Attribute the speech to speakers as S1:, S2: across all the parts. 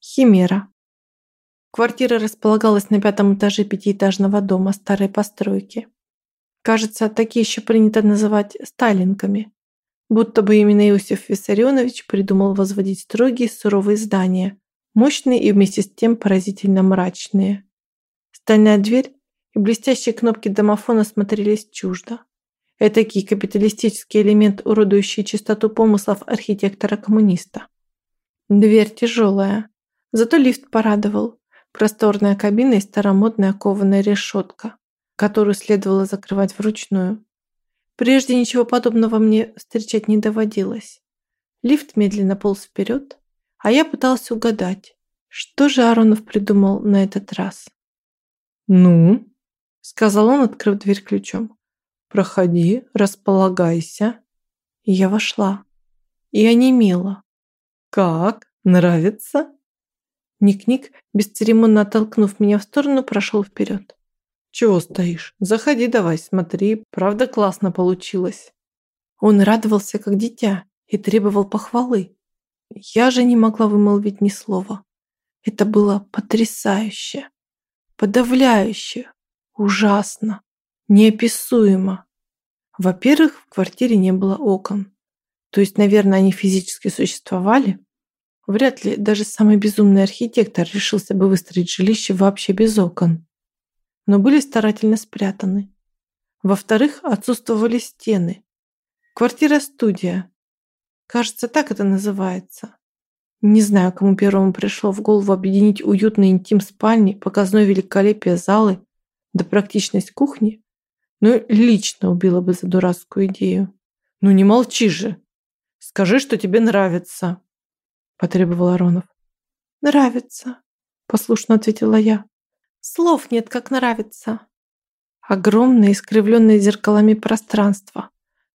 S1: Химера. Квартира располагалась на пятом этаже пятиэтажного дома старой постройки. Кажется, такие еще принято называть сталинками. Будто бы именно Иосиф Виссарионович придумал возводить строгие суровые здания, мощные и вместе с тем поразительно мрачные. Стальная дверь и блестящие кнопки домофона смотрелись чуждо. Этакий капиталистический элемент, уродующий чистоту помыслов архитектора-коммуниста. Дверь тяжелая, зато лифт порадовал. Просторная кабина и старомодная кованая решетка, которую следовало закрывать вручную. Прежде ничего подобного мне встречать не доводилось. Лифт медленно полз вперед, а я пытался угадать, что же Аронов придумал на этот раз.
S2: «Ну?»
S1: — сказал он, открыв дверь ключом. «Проходи, располагайся». И я вошла. И онемела.
S2: «Как? Нравится?»
S1: Ник-Ник, бесцеремонно оттолкнув меня в сторону, прошел вперед.
S2: «Чего стоишь? Заходи давай, смотри, правда классно получилось».
S1: Он радовался, как дитя, и требовал похвалы. Я же не могла вымолвить ни слова. Это было потрясающе, подавляюще, ужасно, неописуемо. Во-первых, в квартире не было окон. То есть, наверное, они физически существовали. Вряд ли даже самый безумный архитектор решился бы выстроить жилище вообще без окон. Но были старательно спрятаны. Во-вторых, отсутствовали стены. Квартира-студия. Кажется, так это называется. Не знаю, кому первому пришло в голову объединить уютный интим спальни, показное великолепие залы да практичность кухни, но лично убила бы за дурацкую идею.
S2: Ну не молчи же. Скажи, что тебе нравится, потребовал Аронов.
S1: Нравится, послушно ответила я. Слов нет, как нравится. Огромное, искривленное зеркалами пространство.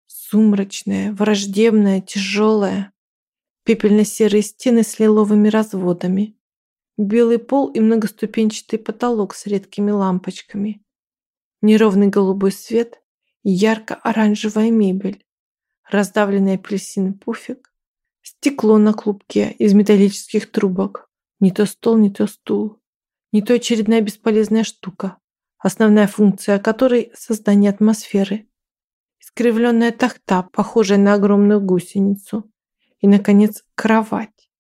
S1: Сумрачное, враждебное, тяжелое. Пепельно-серые стены с лиловыми разводами. Белый пол и многоступенчатый потолок с редкими лампочками. Неровный голубой свет и ярко-оранжевая мебель раздавленный апельсин пуфик, стекло на клубке из металлических трубок, не то стол, не то стул, не то очередная бесполезная штука, основная функция которой – создание атмосферы, искривленная тахта, похожая на огромную гусеницу, и, наконец, кровать.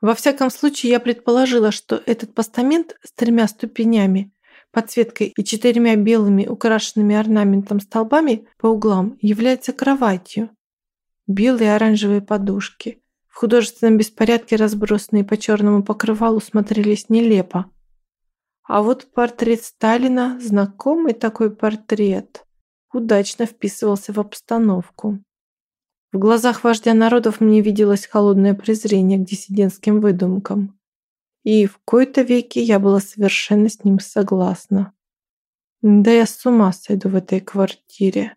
S1: Во всяком случае, я предположила, что этот постамент с тремя ступенями, подсветкой и четырьмя белыми, украшенными орнаментом столбами по углам является кроватью, Белые и оранжевые подушки, в художественном беспорядке разбросанные по черному покрывалу, смотрелись нелепо. А вот портрет Сталина, знакомый такой портрет, удачно вписывался в обстановку. В глазах вождя народов мне виделось холодное презрение к диссидентским выдумкам. И в кои-то веки я была совершенно с ним согласна. Да я с ума сойду в этой квартире.